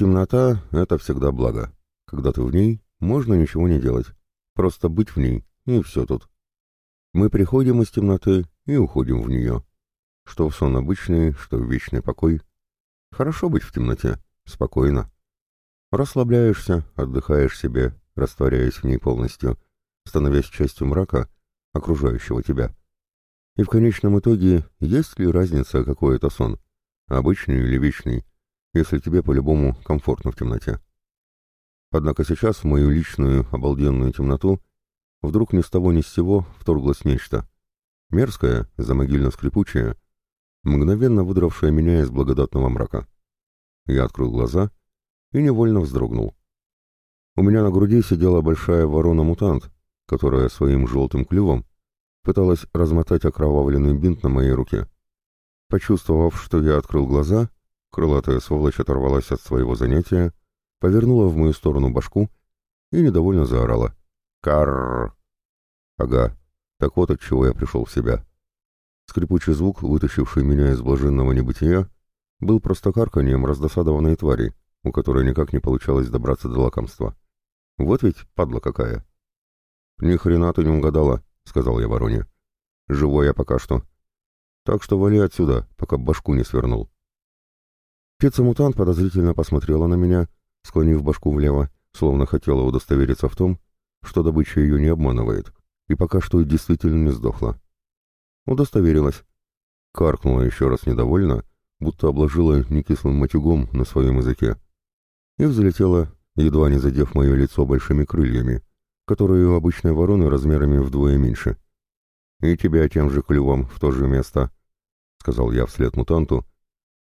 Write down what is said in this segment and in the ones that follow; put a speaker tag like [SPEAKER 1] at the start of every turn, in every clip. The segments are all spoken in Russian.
[SPEAKER 1] Темнота — это всегда благо. Когда ты в ней, можно ничего не делать. Просто быть в ней, и все тут. Мы приходим из темноты и уходим в нее. Что в сон обычный, что в вечный покой. Хорошо быть в темноте, спокойно. Расслабляешься, отдыхаешь себе, растворяясь в ней полностью, становясь частью мрака, окружающего тебя. И в конечном итоге, есть ли разница, какой это сон, обычный или вечный, если тебе по-любому комфортно в темноте. Однако сейчас в мою личную обалденную темноту вдруг ни с того ни с сего вторглось нечто. Мерзкое, замогильно-скрипучее, мгновенно выдравшее меня из благодатного мрака. Я открыл глаза и невольно вздрогнул. У меня на груди сидела большая ворона-мутант, которая своим желтым клювом пыталась размотать окровавленный бинт на моей руке. Почувствовав, что я открыл глаза, Крылатая сволочь оторвалась от своего занятия, повернула в мою сторону башку и недовольно заорала. «Карррр!» «Ага, так вот от чего я пришел в себя». Скрипучий звук, вытащивший меня из блаженного небытия, был просто карканьем раздосадованной твари, у которой никак не получалось добраться до лакомства. Вот ведь падла какая. «Ни хрена ты не угадала», — сказал я вороне. «Живой я пока что. Так что вали отсюда, пока башку не свернул». Птица мутант подозрительно посмотрела на меня, склонив башку влево, словно хотела удостовериться в том, что добыча ее не обманывает, и пока что действительно не сдохла. Удостоверилась. Каркнула еще раз недовольно, будто обложила некислым матюгом на своем языке. И взлетела, едва не задев мое лицо большими крыльями, которые у обычной вороны размерами вдвое меньше. «И тебя тем же клювом в то же место», — сказал я вслед мутанту,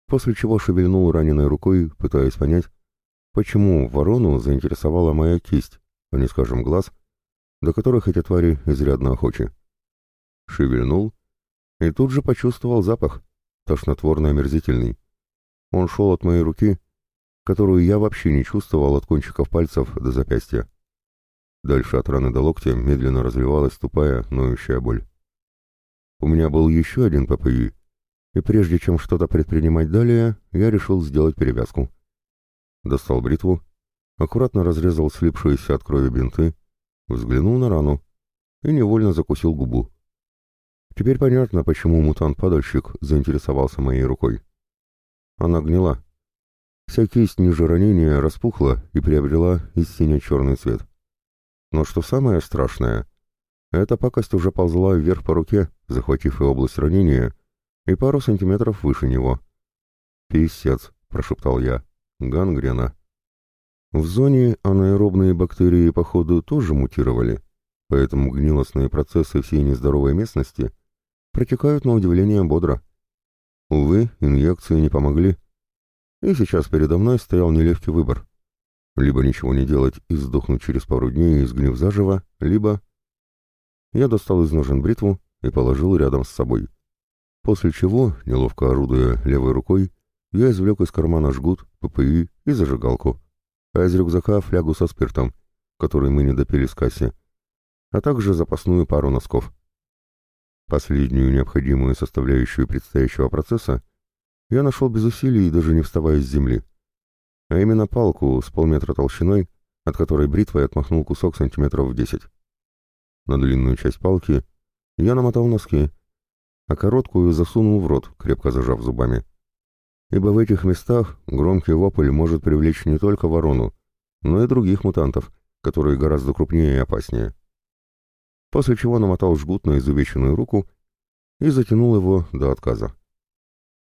[SPEAKER 1] после чего шевельнул раненой рукой, пытаясь понять, почему ворону заинтересовала моя кисть, а не, скажем, глаз, до которых эти твари изрядно охочи. Шевельнул и тут же почувствовал запах, тошнотворно-омерзительный. Он шел от моей руки, которую я вообще не чувствовал от кончиков пальцев до запястья. Дальше от раны до локтя медленно развивалась тупая, ноющая боль. У меня был еще один ППИ, и прежде чем что-то предпринимать далее, я решил сделать перевязку. Достал бритву, аккуратно разрезал слипшиеся от крови бинты, взглянул на рану и невольно закусил губу. Теперь понятно, почему мутант-падальщик заинтересовался моей рукой. Она гнила. Вся кисть ниже ранения распухла и приобрела истинно черный цвет. Но что самое страшное, эта пакость уже ползла вверх по руке, захватив и область ранения — и пару сантиметров выше него. «Писец», — прошептал я, — «гангрена». В зоне анаэробные бактерии, походу, тоже мутировали, поэтому гнилостные процессы всей нездоровой местности протекают на удивление бодро. Увы, инъекции не помогли. И сейчас передо мной стоял нелегкий выбор. Либо ничего не делать и сдохнуть через пару дней, изгнив заживо, либо... Я достал из ножен бритву и положил рядом с собой. После чего, неловко орудуя левой рукой, я извлек из кармана жгут, ППИ и зажигалку, а из рюкзака флягу со спиртом, который мы не допили с кассе, а также запасную пару носков. Последнюю необходимую составляющую предстоящего процесса я нашел без усилий и даже не вставая с земли, а именно палку с полметра толщиной, от которой бритвой отмахнул кусок сантиметров в десять. На длинную часть палки я намотал носки, а короткую засунул в рот, крепко зажав зубами. Ибо в этих местах громкий вопль может привлечь не только ворону, но и других мутантов, которые гораздо крупнее и опаснее. После чего намотал жгут на изувеченную руку и затянул его до отказа.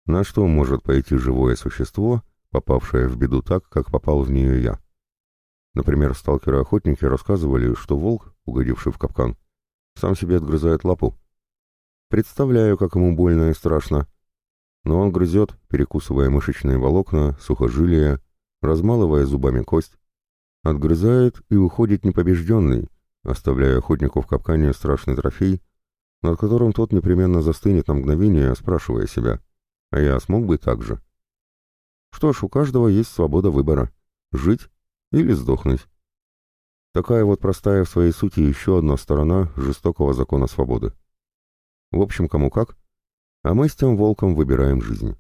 [SPEAKER 1] На что может пойти живое существо, попавшее в беду так, как попал в нее я? Например, сталкеры-охотники рассказывали, что волк, угодивший в капкан, сам себе отгрызает лапу, Представляю, как ему больно и страшно. Но он грызет, перекусывая мышечные волокна, сухожилия, размалывая зубами кость. Отгрызает и уходит непобежденный, оставляя охотнику в капкане страшный трофей, над которым тот непременно застынет на мгновение, спрашивая себя, «А я смог бы так же?» Что ж, у каждого есть свобода выбора — жить или сдохнуть. Такая вот простая в своей сути еще одна сторона жестокого закона свободы. В общем, кому как, а мы с тем волком выбираем жизнь.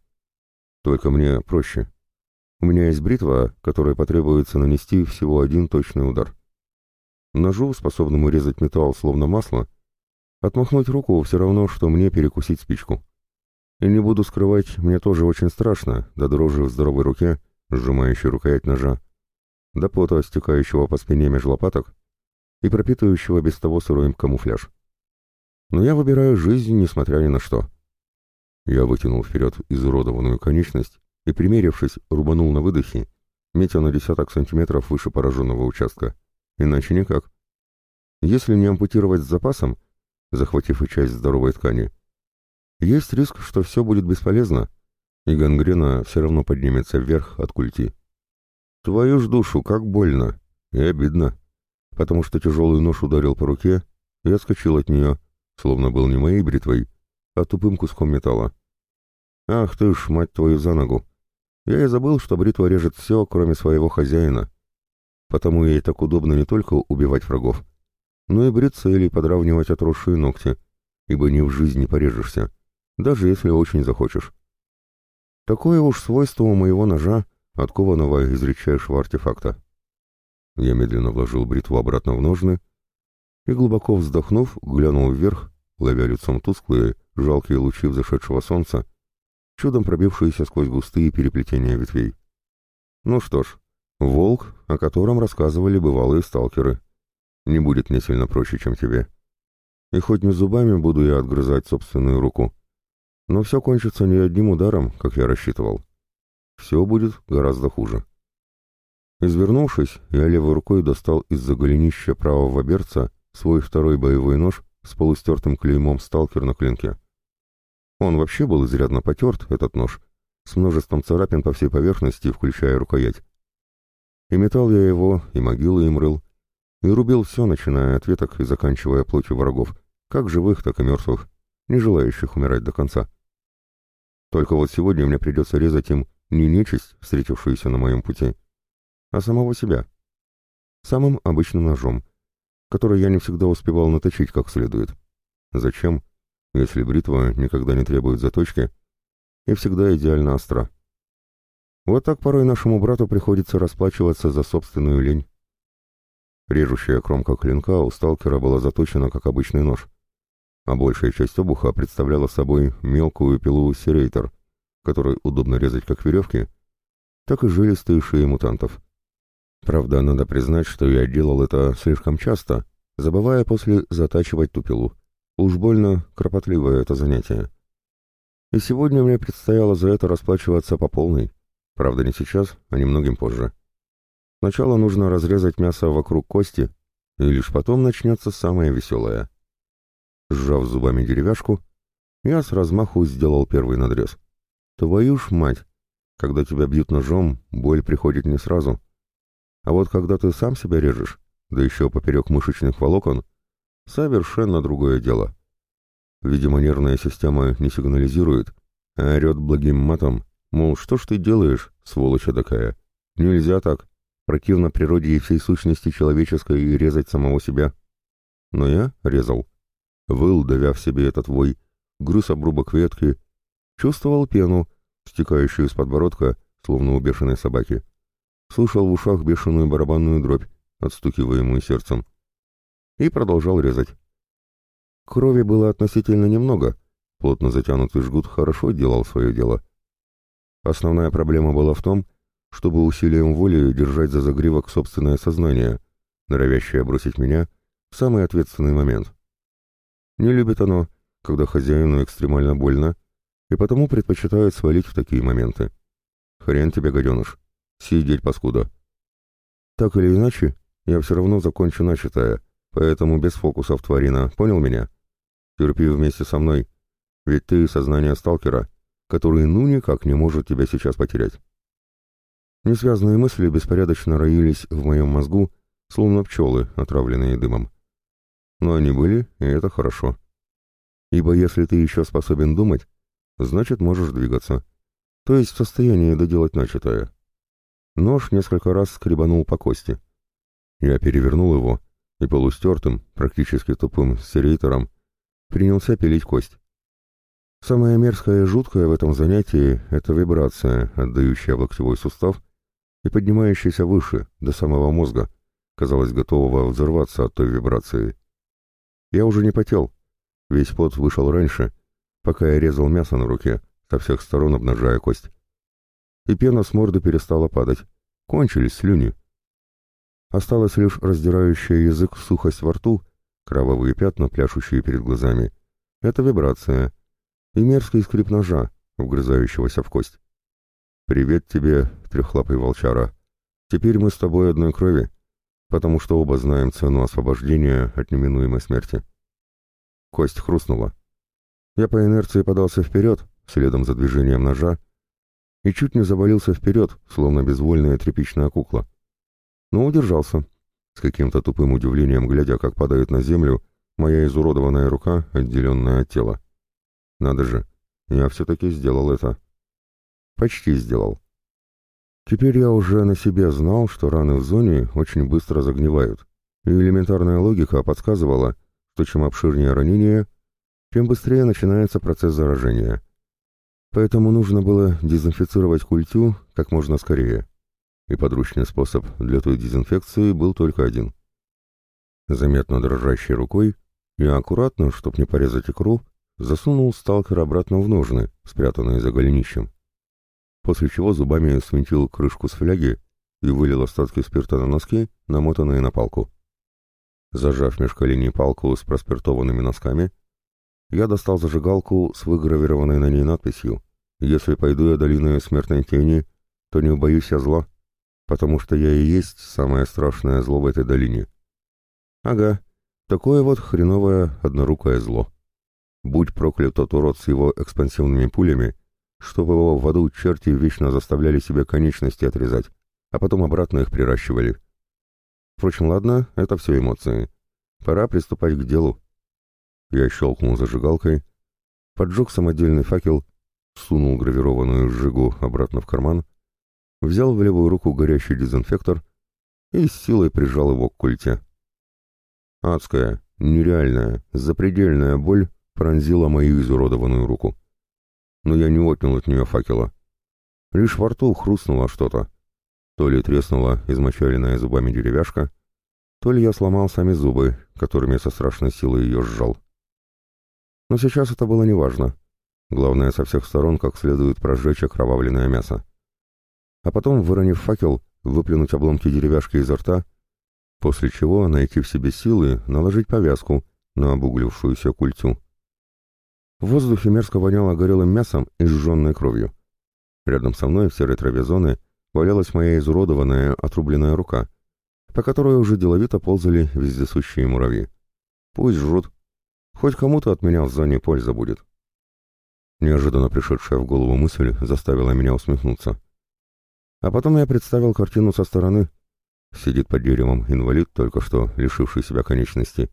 [SPEAKER 1] Только мне проще. У меня есть бритва, которой потребуется нанести всего один точный удар. Ножу, способному резать металл словно масло, отмахнуть руку все равно, что мне перекусить спичку. И не буду скрывать, мне тоже очень страшно, до да дрожи в здоровой руке, сжимающей рукоять ножа, до да пота, стекающего по спине меж лопаток и пропитывающего без того сырой камуфляж но я выбираю жизнь, несмотря ни на что. Я вытянул вперед изуродованную конечность и, примерившись, рубанул на выдохе, метя на десяток сантиметров выше пораженного участка. Иначе никак. Если не ампутировать с запасом, захватив и часть здоровой ткани, есть риск, что все будет бесполезно, и гангрена все равно поднимется вверх от культи. Твою ж душу, как больно и обидно, потому что тяжелый нож ударил по руке и отскочил от нее, словно был не моей бритвой, а тупым куском металла. «Ах ты ж, мать твою, за ногу! Я и забыл, что бритва режет все, кроме своего хозяина. Потому ей так удобно не только убивать врагов, но и бриться или подравнивать отросшие ногти, ибо ни в жизни порежешься, даже если очень захочешь. Такое уж свойство у моего ножа, откованного из редчайшего артефакта. Я медленно вложил бритву обратно в ножны и глубоко вздохнув, глянул вверх, ловя лицом тусклые, жалкие лучи взошедшего солнца, чудом пробившиеся сквозь густые переплетения ветвей. Ну что ж, волк, о котором рассказывали бывалые сталкеры, не будет мне сильно проще, чем тебе. И хоть не зубами буду я отгрызать собственную руку, но все кончится не одним ударом, как я рассчитывал. Все будет гораздо хуже. Извернувшись, я левой рукой достал из-за голенища правого берца свой второй боевой нож с полустертым клеймом «Сталкер» на клинке. Он вообще был изрядно потерт, этот нож, с множеством царапин по всей поверхности, включая рукоять. И метал я его, и могилы им рыл, и рубил все, начиная от веток и заканчивая плотью врагов, как живых, так и мертвых, не желающих умирать до конца. Только вот сегодня мне придется резать им не нечисть, встретившуюся на моем пути, а самого себя. Самым обычным ножом — который я не всегда успевал наточить как следует. Зачем, если бритва никогда не требует заточки и всегда идеально остра? Вот так порой нашему брату приходится расплачиваться за собственную лень. Режущая кромка клинка у сталкера была заточена как обычный нож, а большая часть обуха представляла собой мелкую пилу серейтер, которой удобно резать как веревки, так и жилистые шеи мутантов — Правда, надо признать, что я делал это слишком часто, забывая после затачивать тупилу. Уж больно кропотливое это занятие. И сегодня мне предстояло за это расплачиваться по полной. Правда, не сейчас, а немногим позже. Сначала нужно разрезать мясо вокруг кости, и лишь потом начнется самое веселое. Сжав зубами деревяшку, я с размаху сделал первый надрез. Твою ж мать! Когда тебя бьют ножом, боль приходит не сразу — а вот когда ты сам себя режешь, да еще поперек мышечных волокон, совершенно другое дело. Видимо, нервная система не сигнализирует, а орет благим матом, мол, что ж ты делаешь, сволочь такая, нельзя так, противно природе и всей сущности человеческой и резать самого себя. Но я резал. Выл, давя в себе этот вой, грыз обрубок ветки, чувствовал пену, стекающую с подбородка, словно у бешеной собаки слушал в ушах бешеную барабанную дробь, отстукиваемую сердцем, и продолжал резать. Крови было относительно немного, плотно затянутый жгут хорошо делал свое дело. Основная проблема была в том, чтобы усилием воли держать за загривок собственное сознание, норовящее бросить меня в самый ответственный момент. Не любит оно, когда хозяину экстремально больно, и потому предпочитает свалить в такие моменты. Хрен тебе, гаденыш. Сидеть, паскуда. Так или иначе, я все равно закончу начатое, поэтому без фокусов, тварина, понял меня? Терпи вместе со мной, ведь ты сознание сталкера, который ну никак не может тебя сейчас потерять. Несвязные мысли беспорядочно роились в моем мозгу, словно пчелы, отравленные дымом. Но они были, и это хорошо. Ибо если ты еще способен думать, значит можешь двигаться. То есть в состоянии доделать начатое. Нож несколько раз скребанул по кости. Я перевернул его и полустертым, практически тупым серейтором принялся пилить кость. Самое мерзкое и жуткое в этом занятии — это вибрация, отдающая в локтевой сустав и поднимающаяся выше, до самого мозга, казалось, готового взорваться от той вибрации. Я уже не потел. Весь пот вышел раньше, пока я резал мясо на руке, со всех сторон обнажая кость и пена с морды перестала падать. Кончились слюни. Осталась лишь раздирающая язык сухость во рту, кровавые пятна, пляшущие перед глазами. Это вибрация. И мерзкий скрип ножа, вгрызающегося в кость. «Привет тебе, трехлапый волчара. Теперь мы с тобой одной крови, потому что оба знаем цену освобождения от неминуемой смерти». Кость хрустнула. Я по инерции подался вперед, следом за движением ножа, и чуть не завалился вперед, словно безвольная тряпичная кукла. Но удержался, с каким-то тупым удивлением глядя, как падает на землю моя изуродованная рука, отделенная от тела. Надо же, я все-таки сделал это. Почти сделал. Теперь я уже на себе знал, что раны в зоне очень быстро загнивают, и элементарная логика подсказывала, что чем обширнее ранение, тем быстрее начинается процесс заражения поэтому нужно было дезинфицировать культю как можно скорее. И подручный способ для той дезинфекции был только один. Заметно дрожащей рукой я аккуратно, чтобы не порезать икру, засунул сталкер обратно в ножны, спрятанные за голенищем. После чего зубами свинтил крышку с фляги и вылил остатки спирта на носки, намотанные на палку. Зажав меж коленей палку с проспиртованными носками, я достал зажигалку с выгравированной на ней надписью если пойду я долиной смертной тени, то не убоюсь я зла, потому что я и есть самое страшное зло в этой долине. Ага, такое вот хреновое однорукое зло. Будь проклят тот урод с его экспансивными пулями, чтобы его в аду черти вечно заставляли себе конечности отрезать, а потом обратно их приращивали. Впрочем, ладно, это все эмоции. Пора приступать к делу. Я щелкнул зажигалкой, поджег самодельный факел сунул гравированную жигу обратно в карман, взял в левую руку горящий дезинфектор и с силой прижал его к культе. Адская, нереальная, запредельная боль пронзила мою изуродованную руку. Но я не отнял от нее факела. Лишь во рту хрустнуло что-то. То ли треснула измочаленная зубами деревяшка, то ли я сломал сами зубы, которыми со страшной силой ее сжал. Но сейчас это было неважно. Главное со всех сторон как следует прожечь окровавленное мясо. А потом, выронив факел, выплюнуть обломки деревяшки изо рта, после чего найти в себе силы наложить повязку на обуглившуюся культю. В воздухе мерзко воняло горелым мясом и сжженной кровью. Рядом со мной в серой траве зоны валялась моя изуродованная отрубленная рука, по которой уже деловито ползали вездесущие муравьи. Пусть жрут. Хоть кому-то от меня в зоне польза будет. Неожиданно пришедшая в голову мысль заставила меня усмехнуться. А потом я представил картину со стороны. Сидит под деревом инвалид, только что лишивший себя конечности,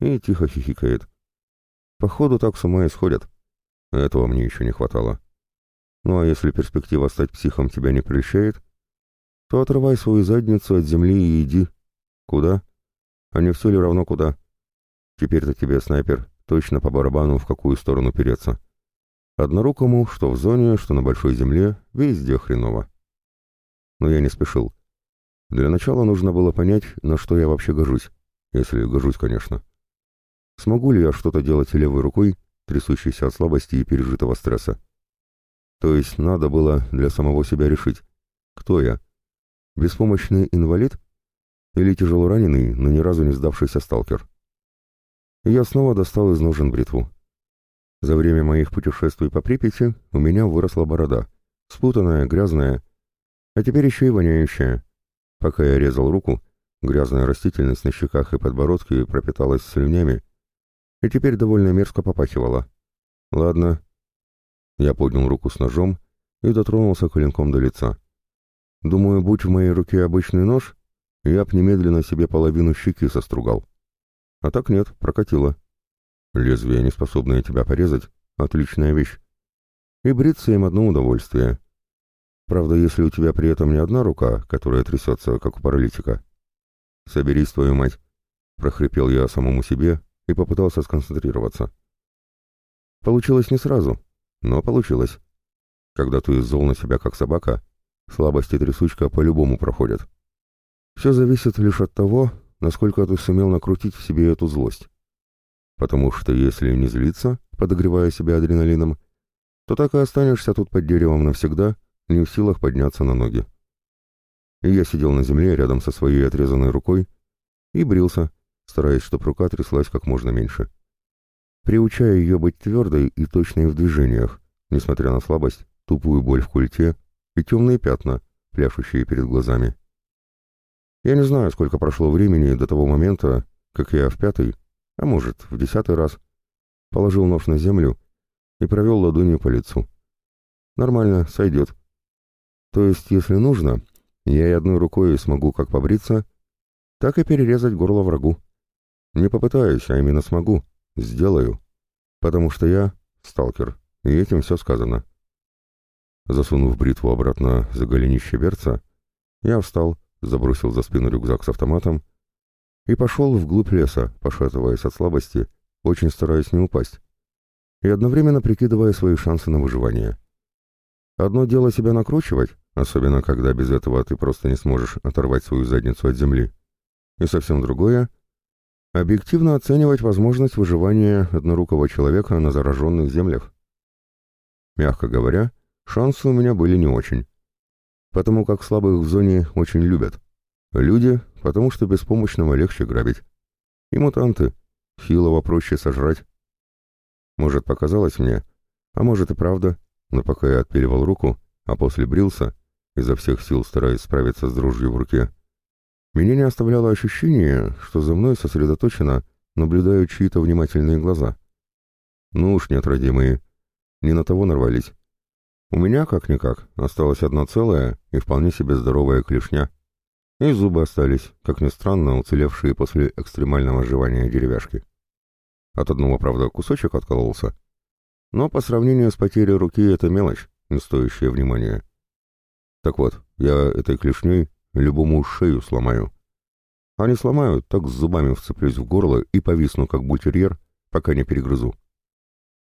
[SPEAKER 1] и тихо хихикает. Походу, так с ума исходят. Этого мне еще не хватало. Ну а если перспектива стать психом тебя не прельщает, то отрывай свою задницу от земли и иди. Куда? А не все ли равно куда? Теперь-то тебе, снайпер, точно по барабану в какую сторону переться. Однорукому, что в зоне, что на большой земле, везде хреново. Но я не спешил. Для начала нужно было понять, на что я вообще гожусь. Если гожусь, конечно. Смогу ли я что-то делать левой рукой, трясущейся от слабости и пережитого стресса? То есть надо было для самого себя решить, кто я? Беспомощный инвалид? Или тяжело раненый, но ни разу не сдавшийся сталкер? И я снова достал из ножен бритву. За время моих путешествий по Припяти у меня выросла борода, спутанная, грязная, а теперь еще и воняющая. Пока я резал руку, грязная растительность на щеках и подбородке пропиталась слюнями и теперь довольно мерзко попахивала. Ладно. Я поднял руку с ножом и дотронулся коленком до лица. Думаю, будь в моей руке обычный нож, я б немедленно себе половину щеки состругал. А так нет, прокатило. Лезвие, не способное тебя порезать, отличная вещь. И бриться им одно удовольствие. Правда, если у тебя при этом не одна рука, которая трясется, как у паралитика. Соберись, твою мать. Прохрипел я самому себе и попытался сконцентрироваться. Получилось не сразу, но получилось. Когда ты зол на себя, как собака, слабости трясучка по-любому проходят. Все зависит лишь от того, насколько ты сумел накрутить в себе эту злость. Потому что если не злиться, подогревая себя адреналином, то так и останешься тут под деревом навсегда, не в силах подняться на ноги. И я сидел на земле рядом со своей отрезанной рукой и брился, стараясь, чтобы рука тряслась как можно меньше. Приучая ее быть твердой и точной в движениях, несмотря на слабость, тупую боль в культе и темные пятна, пляшущие перед глазами. Я не знаю, сколько прошло времени до того момента, как я в пятый, а может, в десятый раз, положил нож на землю и провел ладонью по лицу. Нормально, сойдет. То есть, если нужно, я и одной рукой смогу как побриться, так и перерезать горло врагу. Не попытаюсь, а именно смогу. Сделаю. Потому что я сталкер, и этим все сказано. Засунув бритву обратно за голенище берца, я встал, забросил за спину рюкзак с автоматом и пошел вглубь леса, пошатываясь от слабости, очень стараясь не упасть, и одновременно прикидывая свои шансы на выживание. Одно дело себя накручивать, особенно когда без этого ты просто не сможешь оторвать свою задницу от земли, и совсем другое — объективно оценивать возможность выживания однорукого человека на зараженных землях. Мягко говоря, шансы у меня были не очень, потому как слабых в зоне очень любят — Люди, потому что беспомощного легче грабить. И мутанты, хилого проще сожрать. Может, показалось мне, а может и правда, но пока я отпиливал руку, а после брился, изо всех сил стараясь справиться с дружью в руке, меня не оставляло ощущение, что за мной сосредоточено наблюдают чьи-то внимательные глаза. Ну уж нет, родимые, не на того нарвались. У меня, как-никак, осталась одна целая и вполне себе здоровая клешня и зубы остались, как ни странно, уцелевшие после экстремального жевания деревяшки. От одного, правда, кусочек откололся, но по сравнению с потерей руки это мелочь, не стоящая внимания. Так вот, я этой клешней любому шею сломаю. А не сломаю, так с зубами вцеплюсь в горло и повисну, как бультерьер, пока не перегрызу.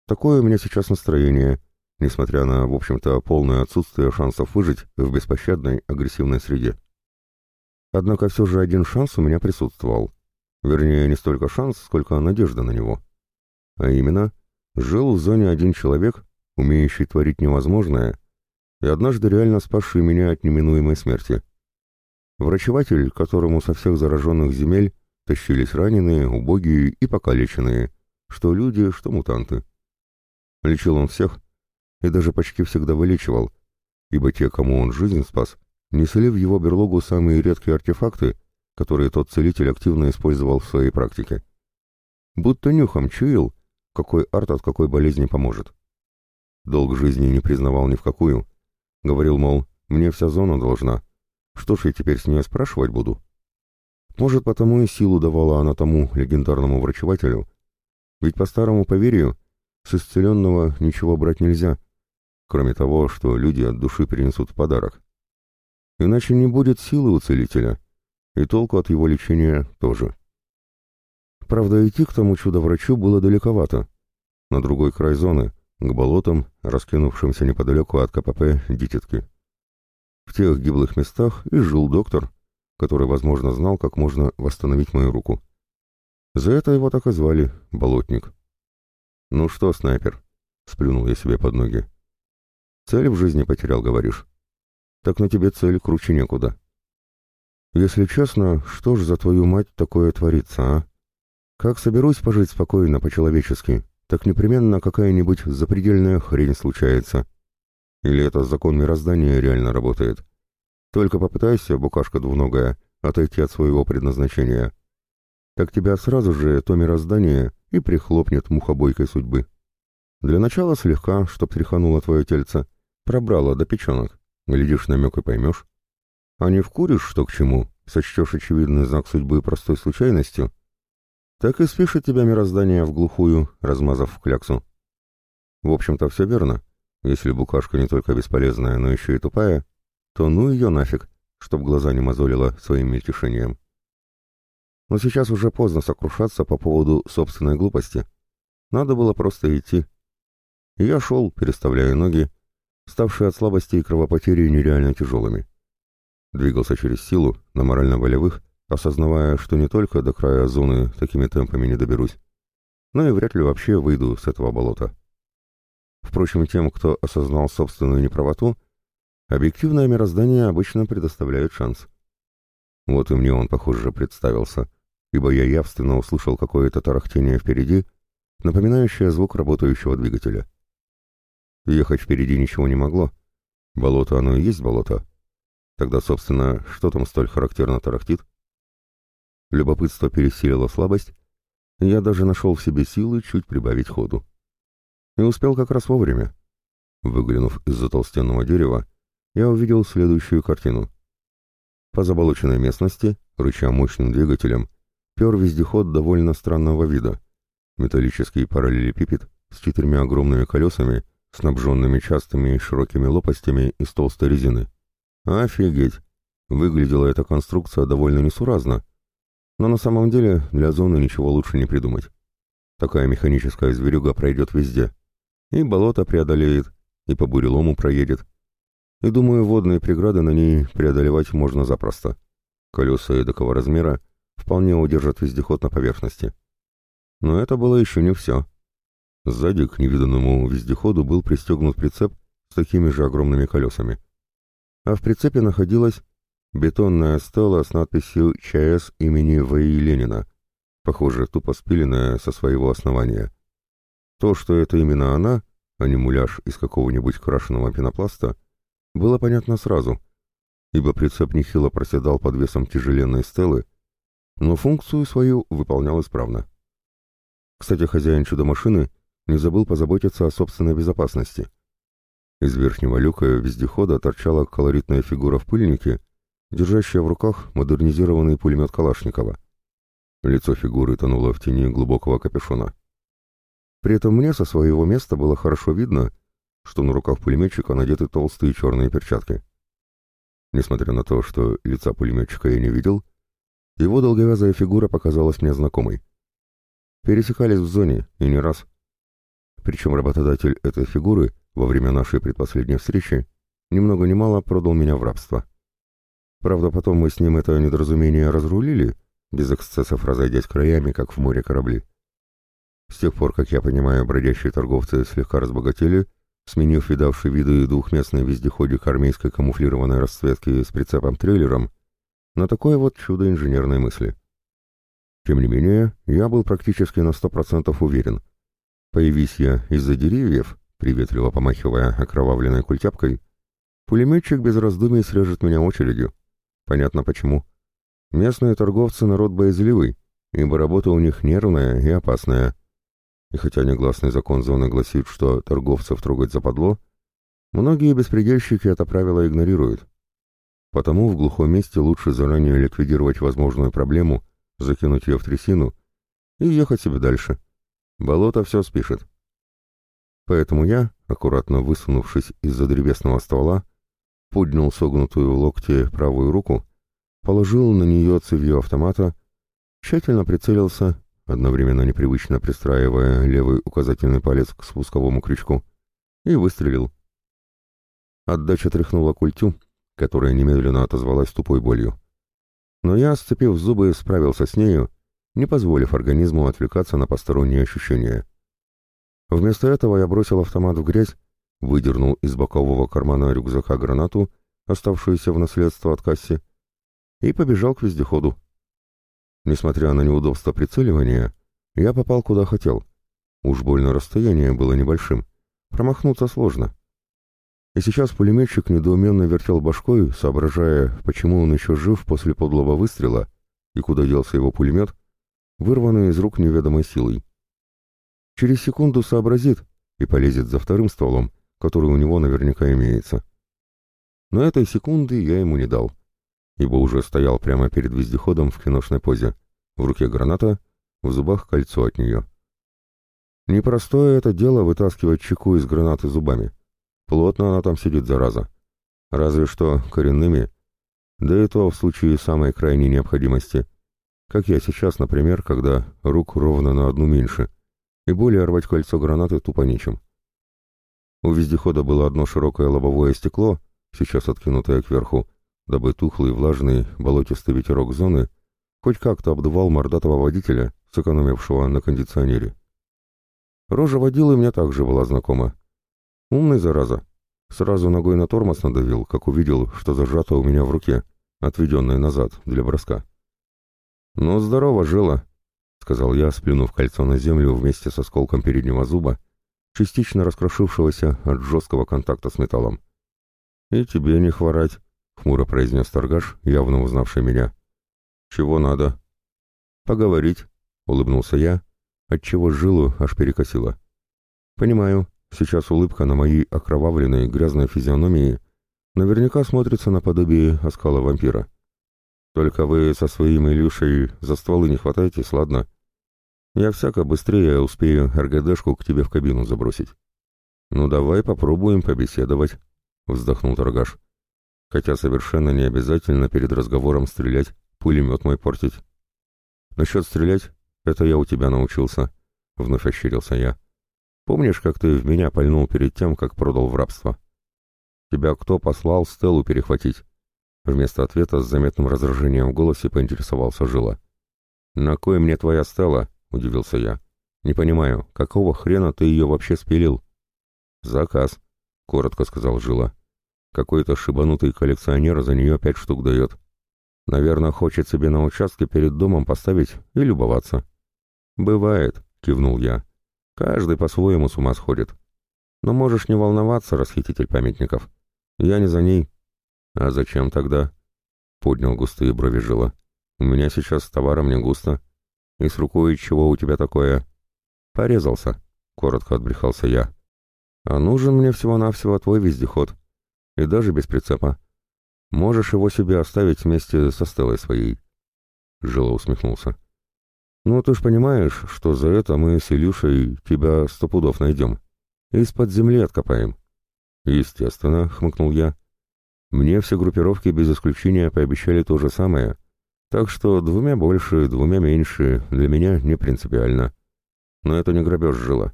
[SPEAKER 1] Такое у меня сейчас настроение, несмотря на, в общем-то, полное отсутствие шансов выжить в беспощадной агрессивной среде. Однако все же один шанс у меня присутствовал. Вернее, не столько шанс, сколько надежда на него. А именно, жил в зоне один человек, умеющий творить невозможное, и однажды реально спасший меня от неминуемой смерти. Врачеватель, которому со всех зараженных земель тащились раненые, убогие и покалеченные, что люди, что мутанты. Лечил он всех и даже почти всегда вылечивал, ибо те, кому он жизнь спас, неслив в его берлогу самые редкие артефакты, которые тот целитель активно использовал в своей практике. Будто нюхом чуял, какой арт от какой болезни поможет. Долг жизни не признавал ни в какую. Говорил, мол, мне вся зона должна. Что ж я теперь с нее спрашивать буду? Может, потому и силу давала она тому легендарному врачевателю. Ведь по старому поверью, с исцеленного ничего брать нельзя, кроме того, что люди от души принесут в подарок. Иначе не будет силы у целителя, и толку от его лечения тоже. Правда, идти к тому чудо-врачу было далековато. На другой край зоны, к болотам, раскинувшимся неподалеку от КПП Дитятки. В тех гиблых местах и жил доктор, который, возможно, знал, как можно восстановить мою руку. За это его так и звали — Болотник. «Ну что, снайпер?» — сплюнул я себе под ноги. «Цель в жизни потерял, говоришь?» так на тебе цель круче некуда. Если честно, что ж за твою мать такое творится, а? Как соберусь пожить спокойно, по-человечески, так непременно какая-нибудь запредельная хрень случается. Или это закон мироздания реально работает? Только попытайся, букашка двуногая, отойти от своего предназначения. Так тебя сразу же то мироздание и прихлопнет мухобойкой судьбы. Для начала слегка, чтоб тряхануло твое тельце, пробрало до печенок. Глядишь, намек и поймешь. А не вкуришь, что к чему, сочтешь очевидный знак судьбы простой случайностью, так и спишет тебя мироздание в глухую, размазав в кляксу. В общем-то, все верно. Если букашка не только бесполезная, но еще и тупая, то ну ее нафиг, чтоб глаза не мозолила своим мельтешением. Но сейчас уже поздно сокрушаться по поводу собственной глупости. Надо было просто идти. Я шел, переставляя ноги, ставшие от слабости и кровопотери нереально тяжелыми. Двигался через силу, на морально-волевых, осознавая, что не только до края зоны такими темпами не доберусь, но и вряд ли вообще выйду с этого болота. Впрочем, тем, кто осознал собственную неправоту, объективное мироздание обычно предоставляет шанс. Вот и мне он, похоже, представился, ибо я явственно услышал какое-то тарахтение впереди, напоминающее звук работающего двигателя. Ехать впереди ничего не могло. Болото оно и есть болото. Тогда, собственно, что там столь характерно тарахтит? Любопытство пересилило слабость, я даже нашел в себе силы чуть прибавить ходу. И успел как раз вовремя. Выглянув из-за толстенного дерева, я увидел следующую картину. По заболоченной местности, рыча мощным двигателем, пер вездеход довольно странного вида. Металлический параллелепипед с четырьмя огромными колесами — снабженными частыми широкими лопастями из толстой резины. Офигеть! Выглядела эта конструкция довольно несуразно, но на самом деле для зоны ничего лучше не придумать. Такая механическая зверюга пройдет везде. И болото преодолеет, и по бурелому проедет. И, думаю, водные преграды на ней преодолевать можно запросто. Колеса эдакого размера вполне удержат вездеход на поверхности. Но это было еще не все. Сзади к невиданному вездеходу был пристегнут прицеп с такими же огромными колесами. А в прицепе находилась бетонная стела с надписью «ЧАЭС имени В.И. Ленина», похоже, тупо спиленная со своего основания. То, что это именно она, а не муляж из какого-нибудь крашеного пенопласта, было понятно сразу, ибо прицеп нехило проседал под весом тяжеленной стелы, но функцию свою выполнял исправно. Кстати, хозяин чудо-машины не забыл позаботиться о собственной безопасности. Из верхнего люка вездехода торчала колоритная фигура в пыльнике, держащая в руках модернизированный пулемет Калашникова. Лицо фигуры тонуло в тени глубокого капюшона. При этом мне со своего места было хорошо видно, что на руках пулеметчика надеты толстые черные перчатки. Несмотря на то, что лица пулеметчика я не видел, его долговязая фигура показалась мне знакомой. Пересекались в зоне, и не раз — причем работодатель этой фигуры во время нашей предпоследней встречи ни много ни мало продал меня в рабство. Правда, потом мы с ним это недоразумение разрулили, без эксцессов разойдясь краями, как в море корабли. С тех пор, как я понимаю, бродящие торговцы слегка разбогатели, сменив видавший виды двухместный вездеходик армейской камуфлированной расцветки с прицепом-трейлером на такое вот чудо инженерной мысли. Тем не менее, я был практически на сто процентов уверен. Появись я из-за деревьев, приветливо помахивая окровавленной культяпкой, пулеметчик без раздумий срежет меня очередью. Понятно почему. Местные торговцы — народ боязливый, ибо работа у них нервная и опасная. И хотя негласный закон зоны гласит, что торговцев трогать западло, многие беспредельщики это правило игнорируют. Потому в глухом месте лучше заранее ликвидировать возможную проблему, закинуть ее в трясину и ехать себе дальше. Болото все спишет. Поэтому я, аккуратно высунувшись из-за древесного ствола, поднял согнутую в локте правую руку, положил на нее цевье автомата, тщательно прицелился, одновременно непривычно пристраивая левый указательный палец к спусковому крючку, и выстрелил. Отдача тряхнула культю, которая немедленно отозвалась тупой болью. Но я, сцепив зубы, справился с нею не позволив организму отвлекаться на посторонние ощущения. Вместо этого я бросил автомат в грязь, выдернул из бокового кармана рюкзака гранату, оставшуюся в наследство от касси, и побежал к вездеходу. Несмотря на неудобство прицеливания, я попал куда хотел. Уж больно расстояние было небольшим. Промахнуться сложно. И сейчас пулеметчик недоуменно вертел башкой, соображая, почему он еще жив после подлого выстрела и куда делся его пулемет, вырванную из рук неведомой силой. Через секунду сообразит и полезет за вторым стволом, который у него наверняка имеется. Но этой секунды я ему не дал, ибо уже стоял прямо перед вездеходом в киношной позе. В руке граната, в зубах кольцо от нее. Непростое это дело вытаскивать чеку из гранаты зубами. Плотно она там сидит, зараза. Разве что коренными. Да и то в случае самой крайней необходимости. Как я сейчас, например, когда рук ровно на одну меньше, и более рвать кольцо гранаты тупо нечем. У вездехода было одно широкое лобовое стекло, сейчас откинутое кверху, дабы тухлый, влажный, болотистый ветерок зоны хоть как-то обдувал мордатого водителя, сэкономившего на кондиционере. Рожа водилы мне также была знакома. Умный, зараза. Сразу ногой на тормоз надавил, как увидел, что зажато у меня в руке, отведенное назад для броска. «Ну, здорово, жила», — сказал я, сплюнув кольцо на землю вместе с осколком переднего зуба, частично раскрошившегося от жесткого контакта с металлом. «И тебе не хворать», — хмуро произнес торгаш, явно узнавший меня. «Чего надо?» «Поговорить», — улыбнулся я, отчего жилу аж перекосило. «Понимаю, сейчас улыбка на моей окровавленной грязной физиономии наверняка смотрится наподобие оскала вампира». Только вы со своим Илюшей за стволы не хватайтесь, ладно? Я всяко быстрее успею РГДшку к тебе в кабину забросить. Ну давай попробуем побеседовать, вздохнул торгаш. Хотя совершенно не обязательно перед разговором стрелять, пулемет мой портить. Насчет стрелять, это я у тебя научился, вновь ощерился я. Помнишь, как ты в меня пальнул перед тем, как продал в рабство? Тебя кто послал Стелу перехватить? Вместо ответа с заметным раздражением в голосе поинтересовался Жила. «На кой мне твоя стала?» — удивился я. «Не понимаю, какого хрена ты ее вообще спилил?» «Заказ», — коротко сказал Жила. «Какой-то шибанутый коллекционер за нее пять штук дает. Наверное, хочет себе на участке перед домом поставить и любоваться». «Бывает», — кивнул я. «Каждый по-своему с ума сходит. Но можешь не волноваться, расхититель памятников. Я не за ней, «А зачем тогда?» — поднял густые брови жила. «У меня сейчас с товаром не густо. И с рукой чего у тебя такое?» «Порезался», — коротко отбрехался я. «А нужен мне всего-навсего твой вездеход. И даже без прицепа. Можешь его себе оставить вместе со Стеллой своей». Жила усмехнулся. «Ну, ты ж понимаешь, что за это мы с Илюшей тебя сто пудов найдем. Из-под земли откопаем». «Естественно», — хмыкнул я. Мне все группировки без исключения пообещали то же самое, так что двумя больше, двумя меньше для меня не принципиально. Но это не грабеж жила.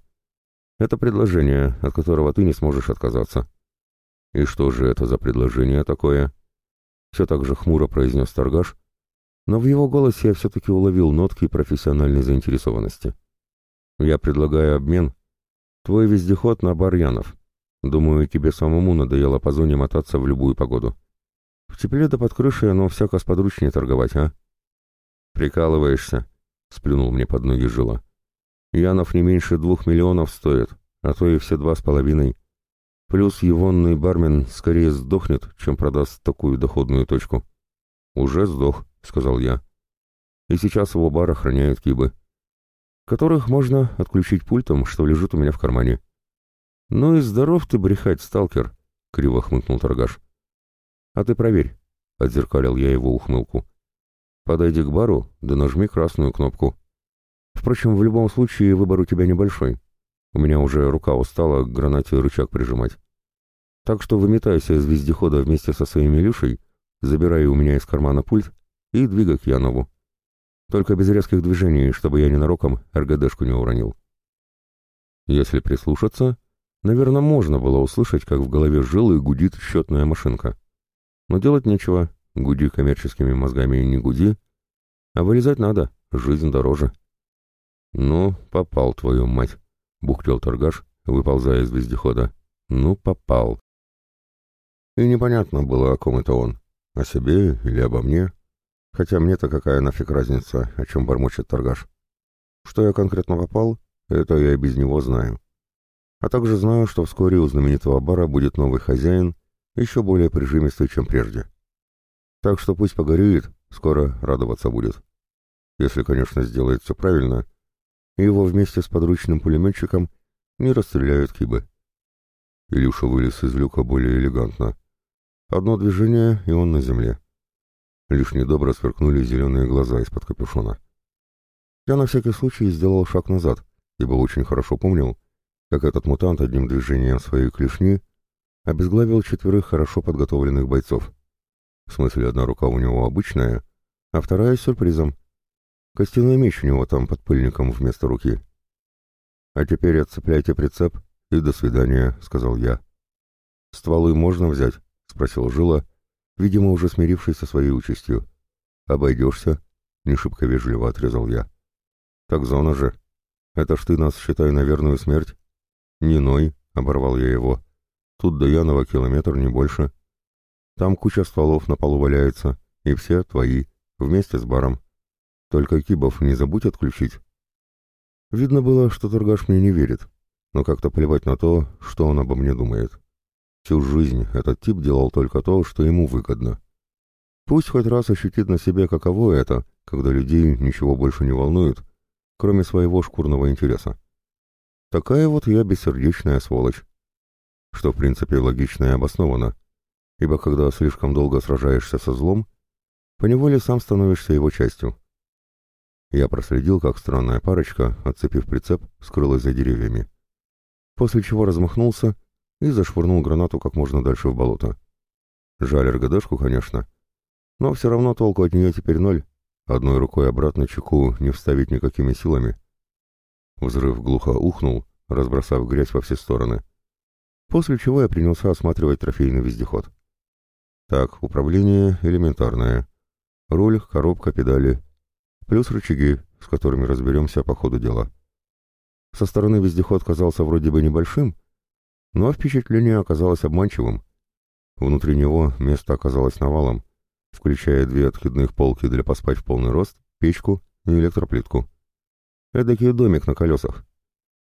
[SPEAKER 1] Это предложение, от которого ты не сможешь отказаться. И что же это за предложение такое? Все так же хмуро произнес торгаш, но в его голосе я все-таки уловил нотки профессиональной заинтересованности. Я предлагаю обмен. Твой вездеход на Барьянов. Думаю, тебе самому надоело по зоне мотаться в любую погоду. В тепле да под крышей оно всяко сподручнее торговать, а? Прикалываешься, — сплюнул мне под ноги жила. Янов не меньше двух миллионов стоит, а то и все два с половиной. Плюс егонный бармен скорее сдохнет, чем продаст такую доходную точку. «Уже сдох», — сказал я. «И сейчас его бар охраняют кибы, которых можно отключить пультом, что лежит у меня в кармане». «Ну и здоров ты брехать, сталкер!» — криво хмыкнул торгаш. «А ты проверь!» — отзеркалил я его ухмылку. «Подойди к бару, да нажми красную кнопку. Впрочем, в любом случае выбор у тебя небольшой. У меня уже рука устала к гранате рычаг прижимать. Так что выметайся из вездехода вместе со своим Илюшей, забирай у меня из кармана пульт и двигай к Янову. Только без резких движений, чтобы я ненароком РГДшку не уронил». Если прислушаться, Наверное, можно было услышать, как в голове жилы гудит счетная машинка. Но делать нечего, гуди коммерческими мозгами и не гуди. А вылезать надо, жизнь дороже. «Ну, попал, твою мать!» — бухтел торгаш, выползая из вездехода. «Ну, попал!» И непонятно было, о ком это он. О себе или обо мне. Хотя мне-то какая нафиг разница, о чем бормочет торгаш. Что я конкретно попал, это я и без него знаю. А также знаю, что вскоре у знаменитого бара будет новый хозяин, еще более прижимистый, чем прежде. Так что пусть погореет, скоро радоваться будет. Если, конечно, сделает все правильно, и его вместе с подручным пулеметчиком не расстреляют кибы. Илюша вылез из люка более элегантно. Одно движение, и он на земле. Лишь недобро сверкнули зеленые глаза из-под капюшона. Я на всякий случай сделал шаг назад, ибо очень хорошо помнил, как этот мутант одним движением своей клешни обезглавил четверых хорошо подготовленных бойцов. В смысле, одна рука у него обычная, а вторая — сюрпризом. Костяной меч у него там под пыльником вместо руки. «А теперь отцепляйте прицеп и до свидания», — сказал я. «Стволы можно взять?» — спросил Жила, видимо, уже смирившись со своей участью. «Обойдешься?» — не шибко вежливо отрезал я. «Так зона же. Это ж ты нас, считай, на верную смерть «Не ной», — оборвал я его. «Тут до Янова километр, не больше. Там куча стволов на полу валяется, и все твои, вместе с баром. Только кибов не забудь отключить». Видно было, что торгаш мне не верит, но как-то плевать на то, что он обо мне думает. Всю жизнь этот тип делал только то, что ему выгодно. Пусть хоть раз ощутит на себе, каково это, когда людей ничего больше не волнует, кроме своего шкурного интереса. Такая вот я бессердечная сволочь. Что, в принципе, логично и обосновано, ибо когда слишком долго сражаешься со злом, поневоле сам становишься его частью. Я проследил, как странная парочка, отцепив прицеп, скрылась за деревьями. После чего размахнулся и зашвырнул гранату как можно дальше в болото. Жаль РГДшку, конечно, но все равно толку от нее теперь ноль. Одной рукой обратно чеку не вставить никакими силами. Взрыв глухо ухнул, разбросав грязь во все стороны. После чего я принялся осматривать трофейный вездеход. Так, управление элементарное. Руль, коробка, педали. Плюс рычаги, с которыми разберемся по ходу дела. Со стороны вездеход казался вроде бы небольшим, но впечатление оказалось обманчивым. Внутри него место оказалось навалом, включая две откидных полки для поспать в полный рост, печку и электроплитку. Эдакий домик на колесах,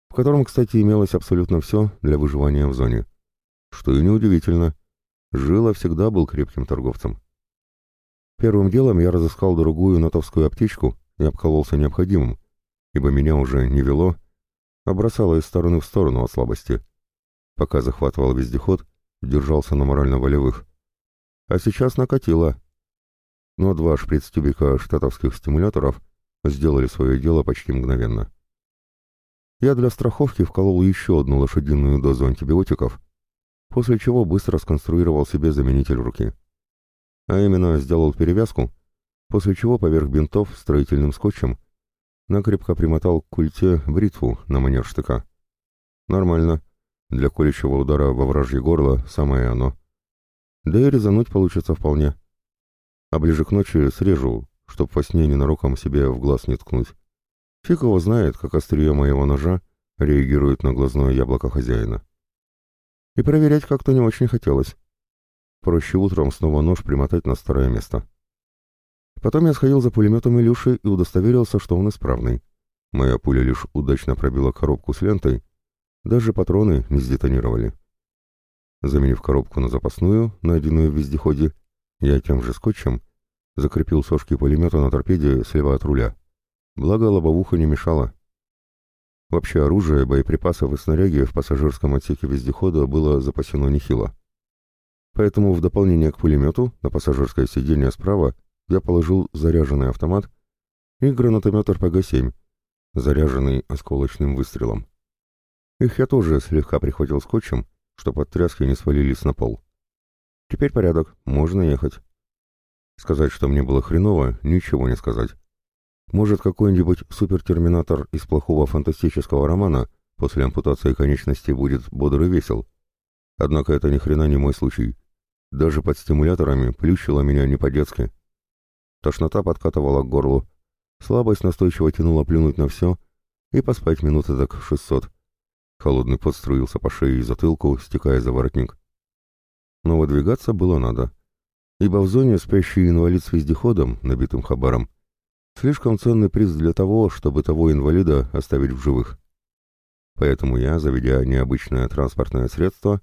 [SPEAKER 1] в котором, кстати, имелось абсолютно все для выживания в зоне. Что и неудивительно. Жила всегда был крепким торговцем. Первым делом я разыскал другую натовскую аптечку и обкололся необходимым, ибо меня уже не вело, а бросало из стороны в сторону от слабости. Пока захватывал вездеход, держался на морально-волевых. А сейчас накатило. Но два шприц-тюбика штатовских стимуляторов Сделали свое дело почти мгновенно. Я для страховки вколол еще одну лошадиную дозу антибиотиков, после чего быстро сконструировал себе заменитель руки. А именно, сделал перевязку, после чего поверх бинтов строительным скотчем накрепко примотал к культе бритву на манер штыка. Нормально. Для колющего удара во вражье горло самое оно. Да и резануть получится вполне. А ближе к ночи срежу, чтоб во сне ненароком себе в глаз не ткнуть. Фиг его знает, как острие моего ножа реагирует на глазное яблоко хозяина. И проверять как-то не очень хотелось. Проще утром снова нож примотать на старое место. Потом я сходил за пулеметом Илюши и удостоверился, что он исправный. Моя пуля лишь удачно пробила коробку с лентой, даже патроны не сдетонировали. Заменив коробку на запасную, найденную в вездеходе, я тем же скотчем закрепил сошки пулемета на торпеде слева от руля. Благо, лобовуха не мешала. Вообще оружие, боеприпасов и снаряги в пассажирском отсеке вездехода было запасено нехило. Поэтому в дополнение к пулемету на пассажирское сиденье справа я положил заряженный автомат и гранатомет РПГ-7, заряженный осколочным выстрелом. Их я тоже слегка прихватил скотчем, чтобы от тряски не свалились на пол. Теперь порядок, можно ехать. Сказать, что мне было хреново, ничего не сказать. Может, какой-нибудь супертерминатор из плохого фантастического романа после ампутации конечности будет бодр и весел. Однако это ни хрена не мой случай. Даже под стимуляторами плющило меня не по-детски. Тошнота подкатывала к горлу. Слабость настойчиво тянула плюнуть на все и поспать минуты так шестьсот. Холодный пот струился по шее и затылку, стекая за воротник. Но выдвигаться было надо ибо в зоне спящий инвалид с вездеходом, набитым хабаром, слишком ценный приз для того, чтобы того инвалида оставить в живых. Поэтому я, заведя необычное транспортное средство,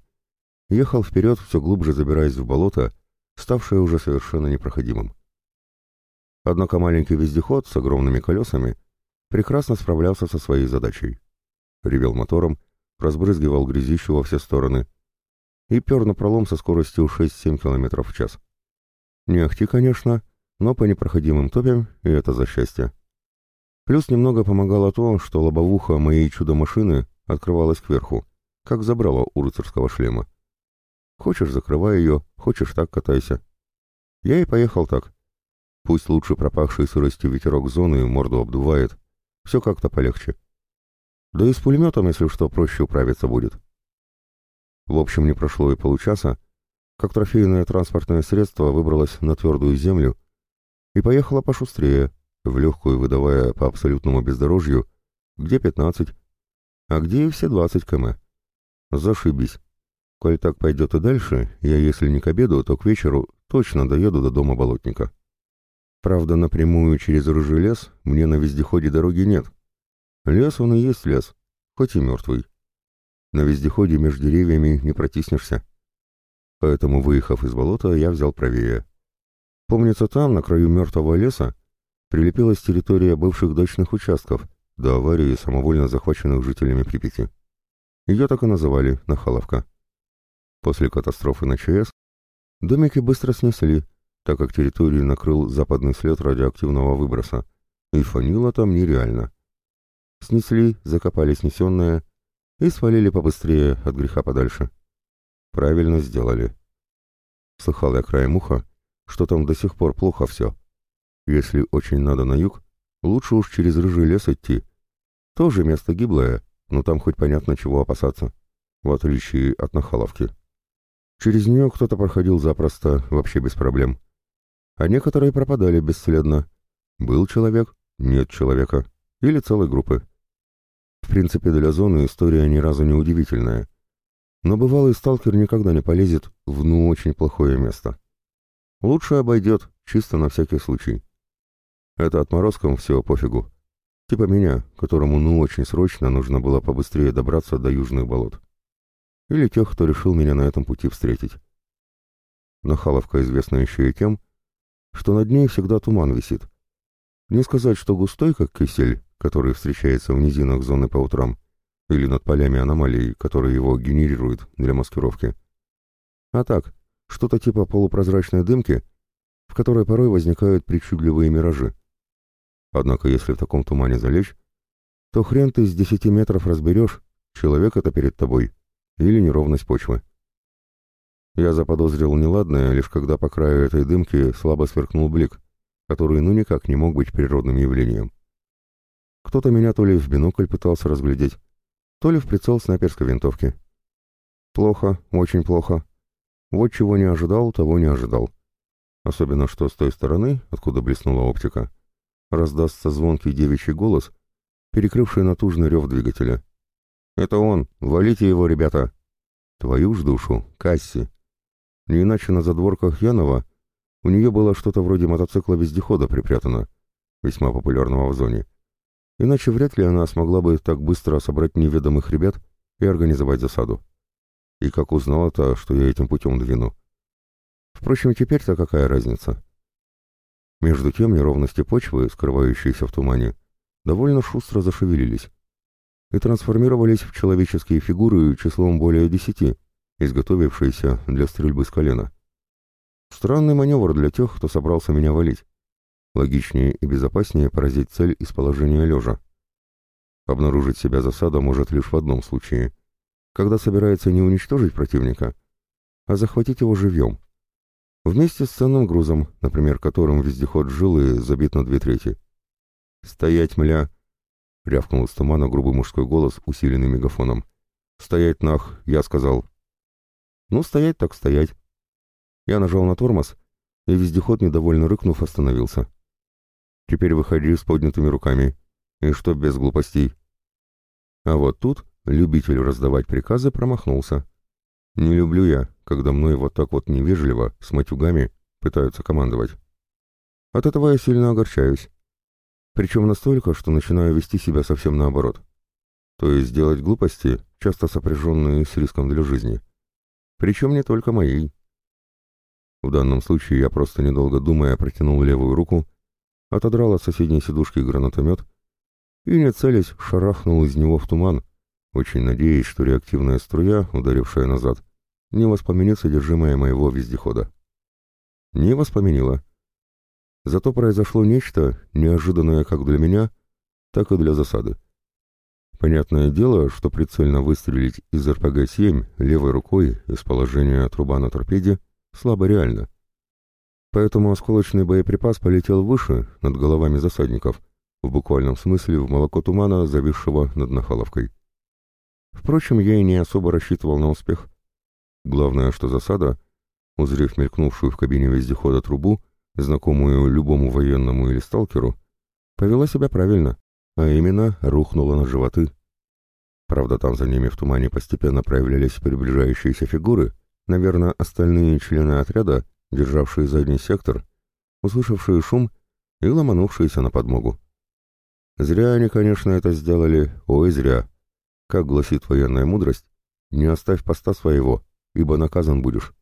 [SPEAKER 1] ехал вперед, все глубже забираясь в болото, ставшее уже совершенно непроходимым. Однако маленький вездеход с огромными колесами прекрасно справлялся со своей задачей. Ревел мотором, разбрызгивал грязищу во все стороны и пер на пролом со скоростью 6-7 км в час. Легче, конечно, но по непроходимым топям и это за счастье. Плюс немного помогало то, что лобовуха моей чудо-машины открывалась кверху, как забрала у рыцарского шлема. Хочешь, закрывай ее, хочешь, так катайся. Я и поехал так. Пусть лучше пропахший сыростью ветерок зоны морду обдувает. Все как-то полегче. Да и с пулеметом, если что, проще управиться будет. В общем, не прошло и получаса, как трофейное транспортное средство выбралось на твердую землю и поехало пошустрее, в легкую выдавая по абсолютному бездорожью, где 15, а где и все 20 км. Зашибись. Коль так пойдет и дальше, я, если не к обеду, то к вечеру точно доеду до дома болотника. Правда, напрямую через рыжий лес мне на вездеходе дороги нет. Лес он и есть лес, хоть и мертвый. На вездеходе между деревьями не протиснешься поэтому, выехав из болота, я взял правее. Помнится, там, на краю мертвого леса, прилепилась территория бывших дачных участков до аварии, самовольно захваченных жителями Припяти. Ее так и называли «Нахаловка». После катастрофы на ЧАЭС домики быстро снесли, так как территорию накрыл западный след радиоактивного выброса, и фанило там нереально. Снесли, закопали снесенное и свалили побыстрее от греха подальше. Правильно сделали. Слыхал я краем уха, что там до сих пор плохо все. Если очень надо на юг, лучше уж через рыжий лес идти. Тоже место гиблое, но там хоть понятно чего опасаться, в отличие от Нахаловки. Через нее кто-то проходил запросто, вообще без проблем. А некоторые пропадали бесследно. Был человек, нет человека, или целой группы. В принципе, для зоны история ни разу не удивительная. Но бывалый сталкер никогда не полезет в ну очень плохое место. Лучше обойдет, чисто на всякий случай. Это отморозкам все пофигу. Типа меня, которому ну очень срочно нужно было побыстрее добраться до южных болот. Или тех, кто решил меня на этом пути встретить. Нахаловка известна еще и тем, что над ней всегда туман висит. Не сказать, что густой, как кисель, который встречается в низинах зоны по утрам, или над полями аномалий, которые его генерируют для маскировки. А так, что-то типа полупрозрачной дымки, в которой порой возникают причудливые миражи. Однако если в таком тумане залечь, то хрен ты с десяти метров разберешь, человек это перед тобой или неровность почвы. Я заподозрил неладное, лишь когда по краю этой дымки слабо сверкнул блик, который ну никак не мог быть природным явлением. Кто-то меня то ли в бинокль пытался разглядеть, то ли в прицел снайперской винтовки. Плохо, очень плохо. Вот чего не ожидал, того не ожидал. Особенно что с той стороны, откуда блеснула оптика, раздастся звонкий девичий голос, перекрывший натужный рев двигателя. «Это он! Валите его, ребята!» «Твою ж душу! Касси!» Не иначе на задворках Янова у нее было что-то вроде мотоцикла-вездехода припрятано, весьма популярного в зоне. Иначе вряд ли она смогла бы так быстро собрать неведомых ребят и организовать засаду. И как узнала-то, что я этим путем двину? Впрочем, теперь-то какая разница? Между тем неровности почвы, скрывающиеся в тумане, довольно шустро зашевелились и трансформировались в человеческие фигуры числом более десяти, изготовившиеся для стрельбы с колена. Странный маневр для тех, кто собрался меня валить. Логичнее и безопаснее поразить цель из положения лежа. Обнаружить себя засада может лишь в одном случае. Когда собирается не уничтожить противника, а захватить его живьем. Вместе с ценным грузом, например, которым вездеход жилы забит на две трети. «Стоять, мля!» — рявкнул из тумана грубый мужской голос, усиленный мегафоном. «Стоять, нах!» — я сказал. «Ну, стоять так стоять!» Я нажал на тормоз, и вездеход, недовольно рыкнув, остановился. Теперь выходи с поднятыми руками. И что без глупостей? А вот тут любитель раздавать приказы промахнулся. Не люблю я, когда мной вот так вот невежливо, с матюгами, пытаются командовать. От этого я сильно огорчаюсь. Причем настолько, что начинаю вести себя совсем наоборот. То есть делать глупости, часто сопряженные с риском для жизни. Причем не только моей. В данном случае я просто недолго думая протянул левую руку отодрал от соседней сидушки гранатомет и, не целясь, шарахнул из него в туман, очень надеясь, что реактивная струя, ударившая назад, не воспоминит содержимое моего вездехода. Не воспоминила. Зато произошло нечто, неожиданное как для меня, так и для засады. Понятное дело, что прицельно выстрелить из РПГ-7 левой рукой из положения труба на торпеде слабо реально — поэтому осколочный боеприпас полетел выше, над головами засадников, в буквальном смысле в молоко тумана, зависшего над Нахаловкой. Впрочем, я и не особо рассчитывал на успех. Главное, что засада, узрев мелькнувшую в кабине вездехода трубу, знакомую любому военному или сталкеру, повела себя правильно, а именно рухнула на животы. Правда, там за ними в тумане постепенно проявлялись приближающиеся фигуры, наверное, остальные члены отряда державшие задний сектор, услышавшие шум и ломанувшиеся на подмогу. Зря они, конечно, это сделали, ой, зря. Как гласит военная мудрость, не оставь поста своего, ибо наказан будешь.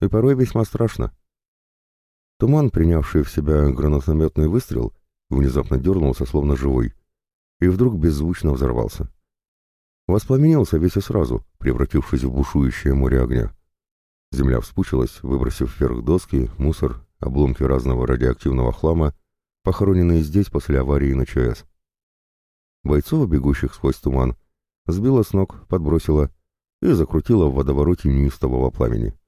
[SPEAKER 1] И порой весьма страшно. Туман, принявший в себя гранатометный выстрел, внезапно дернулся, словно живой, и вдруг беззвучно взорвался. Воспламенился весь и сразу, превратившись в бушующее море огня. Земля вспучилась, выбросив вверх доски, мусор, обломки разного радиоактивного хлама, похороненные здесь после аварии на ЧАЭС. Бойцова, бегущих сквозь туман, сбила с ног, подбросила и закрутила в водовороте неистового пламени.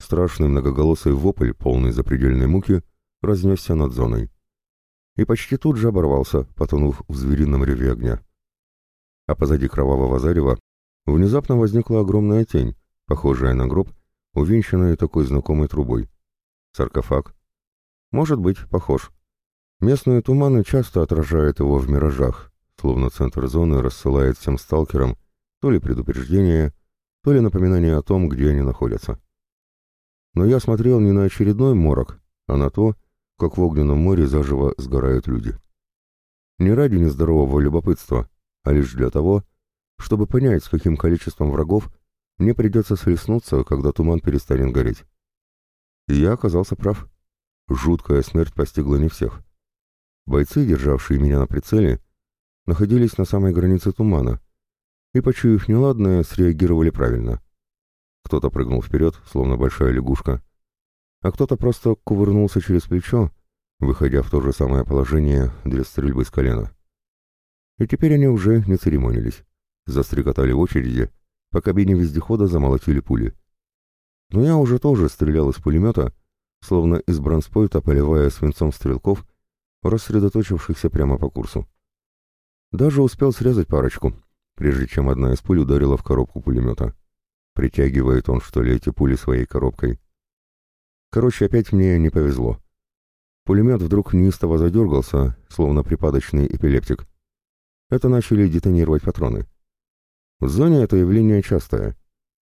[SPEAKER 1] Страшный многоголосый вопль, полный запредельной муки, разнесся над зоной. И почти тут же оборвался, потонув в зверином реве огня. А позади кровавого зарева внезапно возникла огромная тень, похожая на гроб, увенчанную такой знакомой трубой. Саркофаг. Может быть, похож. Местные туманы часто отражают его в миражах, словно центр зоны рассылает всем сталкерам то ли предупреждение, то ли напоминание о том, где они находятся. Но я смотрел не на очередной морок, а на то, как в огненном море заживо сгорают люди. Не ради нездорового любопытства, а лишь для того, чтобы понять, с каким количеством врагов мне придется свистнуться, когда туман перестанет гореть. И я оказался прав. Жуткая смерть постигла не всех. Бойцы, державшие меня на прицеле, находились на самой границе тумана, и, почуяв неладное, среагировали правильно. Кто-то прыгнул вперед, словно большая лягушка, а кто-то просто кувырнулся через плечо, выходя в то же самое положение для стрельбы с колена. И теперь они уже не церемонились, застрекотали в очереди, по кабине вездехода замолотили пули. Но я уже тоже стрелял из пулемета, словно из бронспойта, поливая свинцом стрелков, рассредоточившихся прямо по курсу. Даже успел срезать парочку, прежде чем одна из пуль ударила в коробку пулемета. Притягивает он, что ли, эти пули своей коробкой. Короче, опять мне не повезло. Пулемет вдруг неистово задергался, словно припадочный эпилептик. Это начали детонировать патроны. В зоне это явление частое.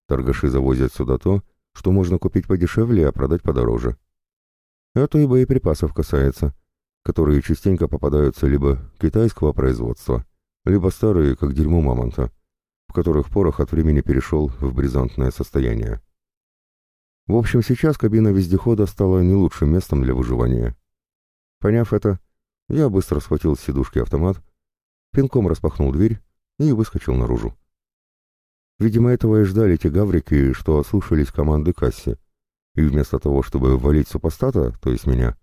[SPEAKER 1] Торгаши завозят сюда то, что можно купить подешевле, а продать подороже. Это и боеприпасов касается, которые частенько попадаются либо китайского производства, либо старые, как дерьмо мамонта, в которых порох от времени перешел в бризантное состояние. В общем, сейчас кабина вездехода стала не лучшим местом для выживания. Поняв это, я быстро схватил с сидушки автомат, пинком распахнул дверь и выскочил наружу. Видимо, этого и ждали те гаврики, что ослушались команды Касси. И вместо того, чтобы валить супостата, то есть меня,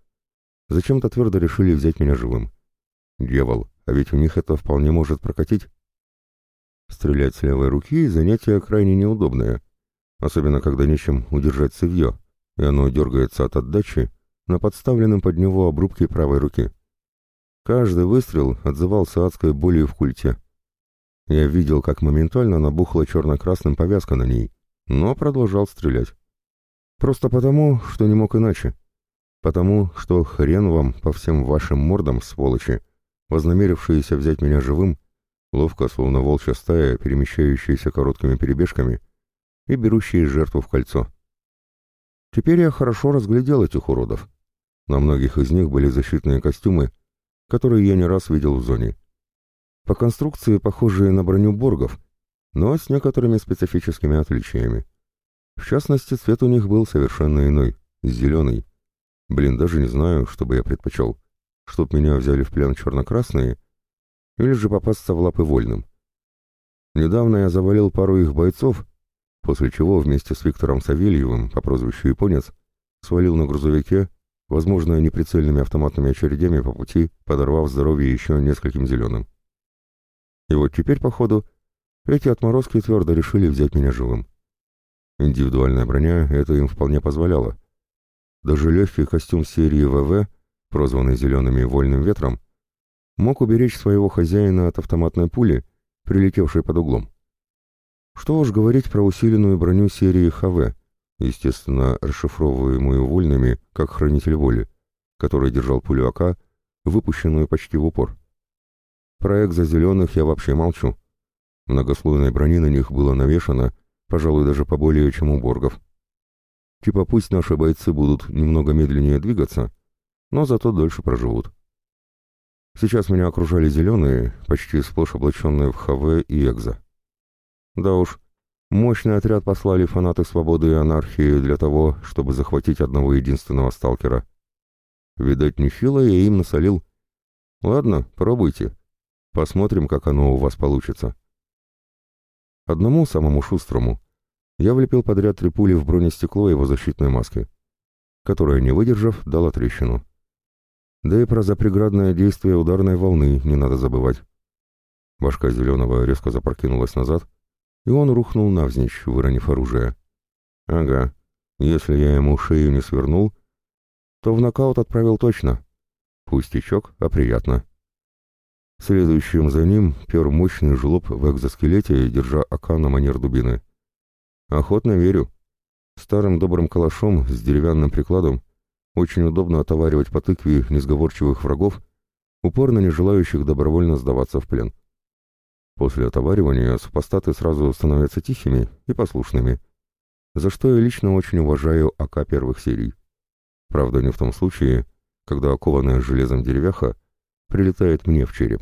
[SPEAKER 1] зачем-то твердо решили взять меня живым. Дьявол, а ведь у них это вполне может прокатить. Стрелять с левой руки — занятие крайне неудобное, особенно когда нечем удержать цевье, и оно дергается от отдачи на подставленном под него обрубке правой руки. Каждый выстрел отзывался адской болью в культе. Я видел, как моментально набухла черно-красным повязка на ней, но продолжал стрелять. Просто потому, что не мог иначе. Потому, что хрен вам по всем вашим мордам, сволочи, вознамерившиеся взять меня живым, ловко, словно волчья стая, перемещающаяся короткими перебежками и берущие жертву в кольцо. Теперь я хорошо разглядел этих уродов. На многих из них были защитные костюмы, которые я не раз видел в зоне по конструкции похожие на броню боргов, но с некоторыми специфическими отличиями. В частности, цвет у них был совершенно иной, зеленый. Блин, даже не знаю, что бы я предпочел. Чтоб меня взяли в плен черно-красные или же попасться в лапы вольным. Недавно я завалил пару их бойцов, после чего вместе с Виктором Савельевым по прозвищу Японец свалил на грузовике, возможно, неприцельными автоматными очередями по пути, подорвав здоровье еще нескольким зеленым. И вот теперь, походу, эти отморозки твердо решили взять меня живым. Индивидуальная броня это им вполне позволяло. Даже легкий костюм серии ВВ, прозванный «зелеными вольным ветром», мог уберечь своего хозяина от автоматной пули, прилетевшей под углом. Что уж говорить про усиленную броню серии ХВ, естественно, расшифровываемую вольными, как хранитель воли, который держал пулю АК, выпущенную почти в упор. Проект за зеленых я вообще молчу. Многослойной брони на них было навешано, пожалуй, даже поболее, чем у боргов. Типа пусть наши бойцы будут немного медленнее двигаться, но зато дольше проживут. Сейчас меня окружали зеленые, почти сплошь облаченные в ХВ и Экзо. Да уж, мощный отряд послали фанаты свободы и анархии для того, чтобы захватить одного единственного сталкера. Видать, нехило я им насолил. Ладно, пробуйте. Посмотрим, как оно у вас получится. Одному самому шустрому я влепил подряд три пули в бронестекло его защитной маски, которая, не выдержав, дала трещину. Да и про запреградное действие ударной волны не надо забывать. Башка зеленого резко запрокинулась назад, и он рухнул навзничь, выронив оружие. Ага, если я ему шею не свернул, то в нокаут отправил точно. Пустячок, а приятно. Следующим за ним пер мощный жлоб в экзоскелете, держа ока на манер дубины. Охотно верю. Старым добрым калашом с деревянным прикладом очень удобно отоваривать по тыкве несговорчивых врагов, упорно не желающих добровольно сдаваться в плен. После отоваривания супостаты сразу становятся тихими и послушными, за что я лично очень уважаю АК первых серий. Правда, не в том случае, когда окованная железом деревяха прилетает мне в череп.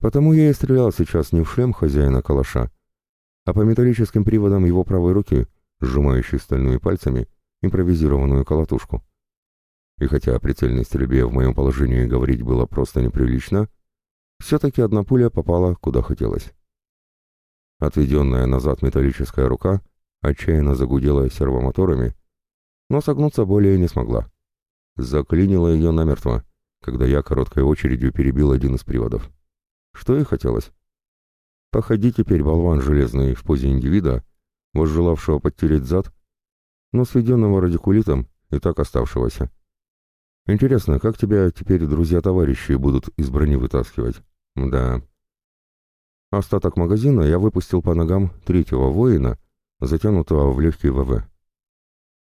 [SPEAKER 1] Потому я и стрелял сейчас не в шлем хозяина калаша, а по металлическим приводам его правой руки, сжимающей стальными пальцами, импровизированную колотушку. И хотя о прицельной стрельбе в моем положении говорить было просто неприлично, все-таки одна пуля попала куда хотелось. Отведенная назад металлическая рука отчаянно загудела сервомоторами, но согнуться более не смогла. Заклинила ее намертво, когда я короткой очередью перебил один из приводов. Что ей хотелось. Походи теперь, болван железный, в позе индивида, возжелавшего подтереть зад, но сведенного радикулитом и так оставшегося. Интересно, как тебя теперь друзья-товарищи будут из брони вытаскивать? Да. Остаток магазина я выпустил по ногам третьего воина, затянутого в легкий ВВ.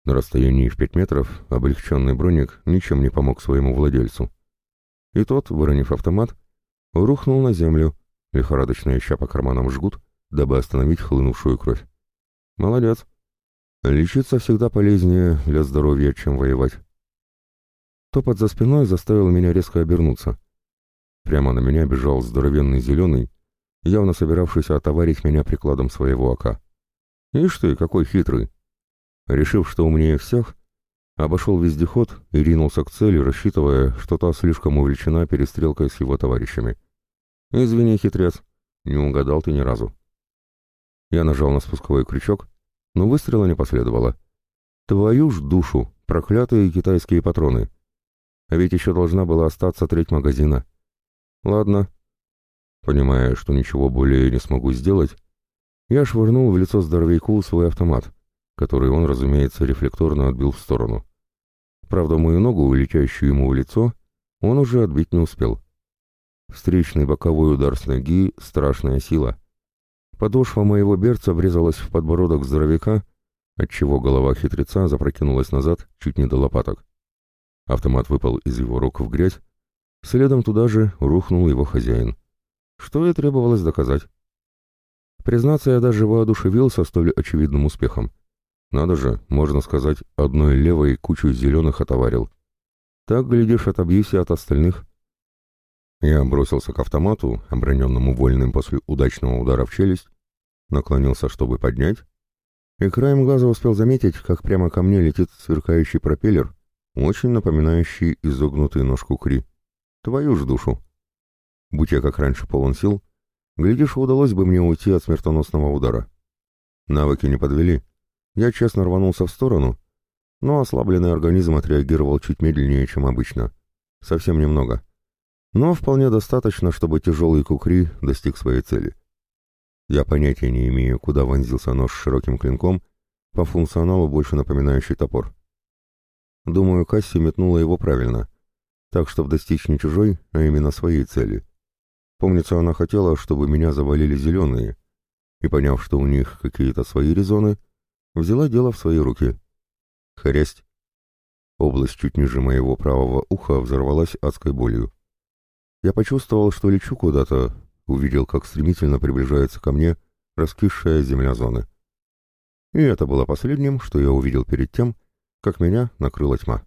[SPEAKER 1] На расстоянии в пять метров облегченный броник ничем не помог своему владельцу. И тот, выронив автомат, рухнул на землю, лихорадочно ища по карманам жгут, дабы остановить хлынувшую кровь. Молодец. Лечиться всегда полезнее для здоровья, чем воевать. Топот за спиной заставил меня резко обернуться. Прямо на меня бежал здоровенный зеленый, явно собиравшийся отоварить меня прикладом своего ока. Ишь ты, какой хитрый! Решив, что умнее всех, обошел вездеход и ринулся к цели, рассчитывая, что та слишком увлечена перестрелкой с его товарищами. «Извини, хитрец, не угадал ты ни разу». Я нажал на спусковой крючок, но выстрела не последовало. «Твою ж душу, проклятые китайские патроны! А ведь еще должна была остаться треть магазина. Ладно». Понимая, что ничего более не смогу сделать, я швырнул в лицо здоровяку свой автомат — который он, разумеется, рефлекторно отбил в сторону. Правда, мою ногу, улетающую ему в лицо, он уже отбить не успел. Встречный боковой удар с ноги — страшная сила. Подошва моего берца врезалась в подбородок здоровяка, отчего голова хитреца запрокинулась назад чуть не до лопаток. Автомат выпал из его рук в грязь, следом туда же рухнул его хозяин. Что и требовалось доказать. Признаться, я даже воодушевился столь очевидным успехом. Надо же, можно сказать, одной левой кучу зеленых отоварил. Так, глядишь, отобьюсь и от остальных. Я бросился к автомату, оброненному вольным после удачного удара в челюсть, наклонился, чтобы поднять, и краем глаза успел заметить, как прямо ко мне летит сверкающий пропеллер, очень напоминающий изогнутую ножку Кри. Твою ж душу! Будь я как раньше полон сил, глядишь, удалось бы мне уйти от смертоносного удара. Навыки не подвели — я честно рванулся в сторону, но ослабленный организм отреагировал чуть медленнее, чем обычно. Совсем немного. Но вполне достаточно, чтобы тяжелый кукри достиг своей цели. Я понятия не имею, куда вонзился нож с широким клинком, по функционалу больше напоминающий топор. Думаю, Касси метнула его правильно, так, чтобы достичь не чужой, а именно своей цели. Помнится, она хотела, чтобы меня завалили зеленые, и, поняв, что у них какие-то свои резоны, — взяла дело в свои руки. Хрясть. Область чуть ниже моего правого уха взорвалась адской болью. Я почувствовал, что лечу куда-то, увидел, как стремительно приближается ко мне раскисшая земля зоны. И это было последним, что я увидел перед тем, как меня накрыла тьма.